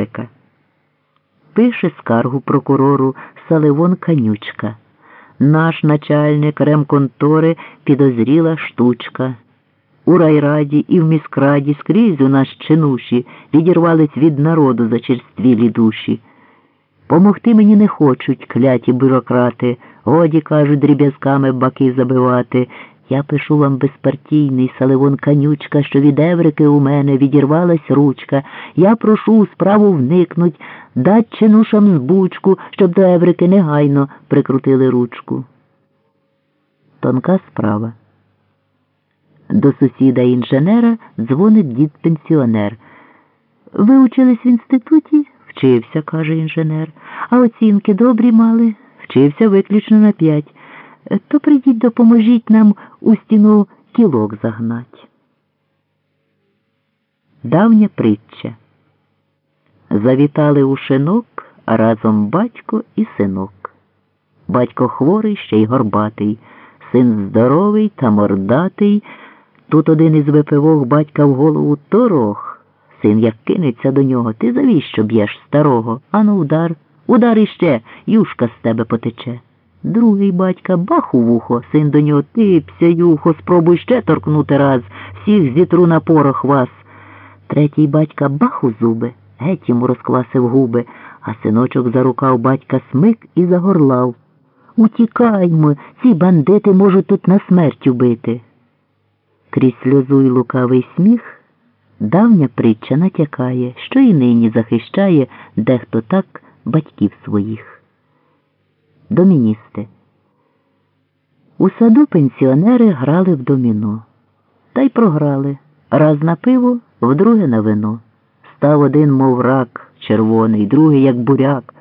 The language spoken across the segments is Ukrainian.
Еврика. Пише скаргу прокурору Саливон Канючка. Наш начальник ремконтори підозріла штучка. У райраді і в міськраді скрізь у нас чинуші відірвались від народу за черствілі душі. Помогти мені не хочуть кляті бюрократи, годі, кажуть, дріб'язками баки забивати. Я пишу вам безпартійний Саливон Канючка, що від Еврики у мене відірвалась ручка. Я прошу у справу вникнуть, дать чинушам збучку, щоб до Еврики негайно прикрутили ручку. Тонка справа. До сусіда інженера дзвонить дід пенсіонер. Ви учились в інституті? Вчився, каже інженер. А оцінки добрі мали? Вчився виключно на п'ять. То прийдіть, допоможіть нам у стіну кілок загнать. Давня притча. Завітали у шинок разом батько і синок. Батько хворий, ще й горбатий, син здоровий та мордатий. Тут один із випивок батька в голову торох. Син як кинеться до нього, ти завіщо б'єш старого? Ану удар, удар іще, юшка з тебе потече. Другий батька бах у вухо, син до нього ти, псяюхо, спробуй ще торкнути раз, всіх зітру на порох вас. Третій батька бах у зуби, геть йому розквасив губи, а синочок за рукав батька смик і загорлав. Утікаймо, ці бандити можуть тут на смерть убити. Крізь сльозу й лукавий сміх давня притча натякає, що і нині захищає дехто так батьків своїх. Доміністи. У саду пенсіонери грали в доміно. Та й програли. Раз на пиво, вдруге на вино. Став один, мов рак червоний, другий, як буряк.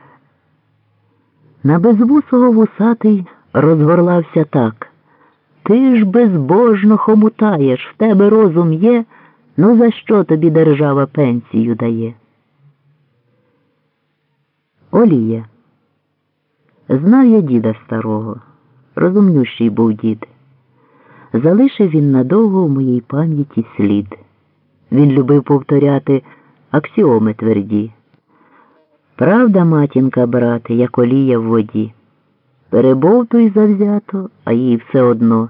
На безвусого вусатий розгорлався так. Ти ж безбожно хомутаєш, в тебе розум є, ну за що тобі держава пенсію дає? Олія. Знав я діда старого, розумнющий був дід. Залишив він надовго в моїй пам'яті слід. Він любив повторяти аксіоми тверді. Правда, матінка, брате, як олія в воді. Перебовтуй завзято, а їй все одно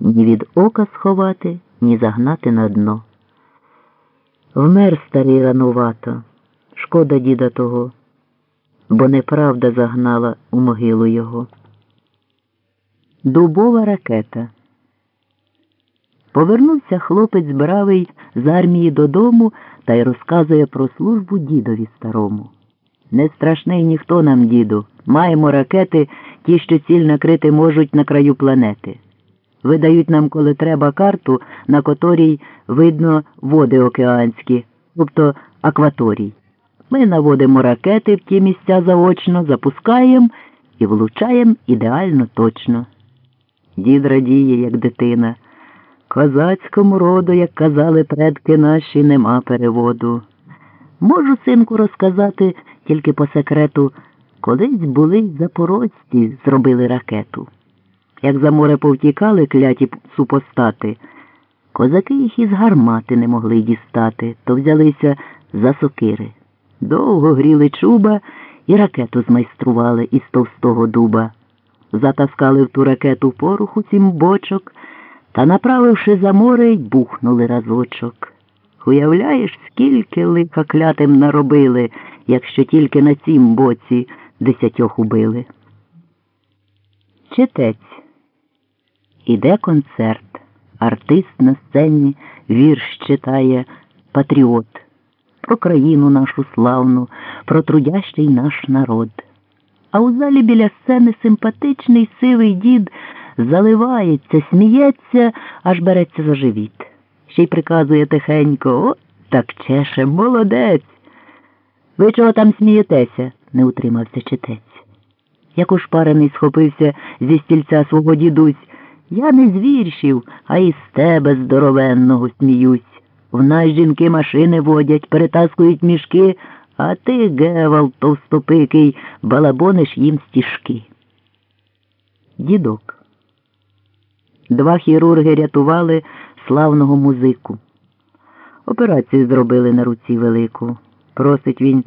ні від ока сховати, ні загнати на дно. Вмер старий ранувато, шкода діда того, бо неправда загнала у могилу його. Дубова ракета. Повернувся хлопець бравий з армії додому та й розказує про службу дідові старому. Не страшний ніхто нам, діду. Маємо ракети, ті, що ціль накрити можуть на краю планети. Видають нам, коли треба, карту, на котрій видно води океанські, тобто акваторій. Ми наводимо ракети в ті місця заочно, запускаємо і влучаємо ідеально точно. Дід радіє, як дитина. Козацькому роду, як казали предки наші, нема переводу. Можу, синку, розказати тільки по секрету, колись були запорожці, зробили ракету. Як за море повтікали кляті супостати, козаки їх із гармати не могли дістати, то взялися за сокири. Довго гріли чуба і ракету змайстрували із товстого дуба. Затаскали в ту ракету пороху сім бочок та, направивши за море, й бухнули разочок. Уявляєш, скільки лиха клятим наробили, якщо тільки на цім боці десятьох убили. Читець. Іде концерт. Артист на сцені вірш читає патріот про країну нашу славну, про трудящий наш народ. А у залі біля сцени симпатичний сивий дід заливається, сміється, аж береться за живіт. Ще й приказує тихенько о, так чеше, молодець. Ви чого там смієтеся? не утримався читець. Як ушпарений схопився зі стільця свого дідусь. Я не з віршів, а із тебе здоровенного сміюсь. В нас жінки машини водять, перетаскують мішки, а ти, гевал, товстопикий, балабониш їм стіжки. Дідок. Два хірурги рятували славного музику. Операцію зробили на руці велику. Просить він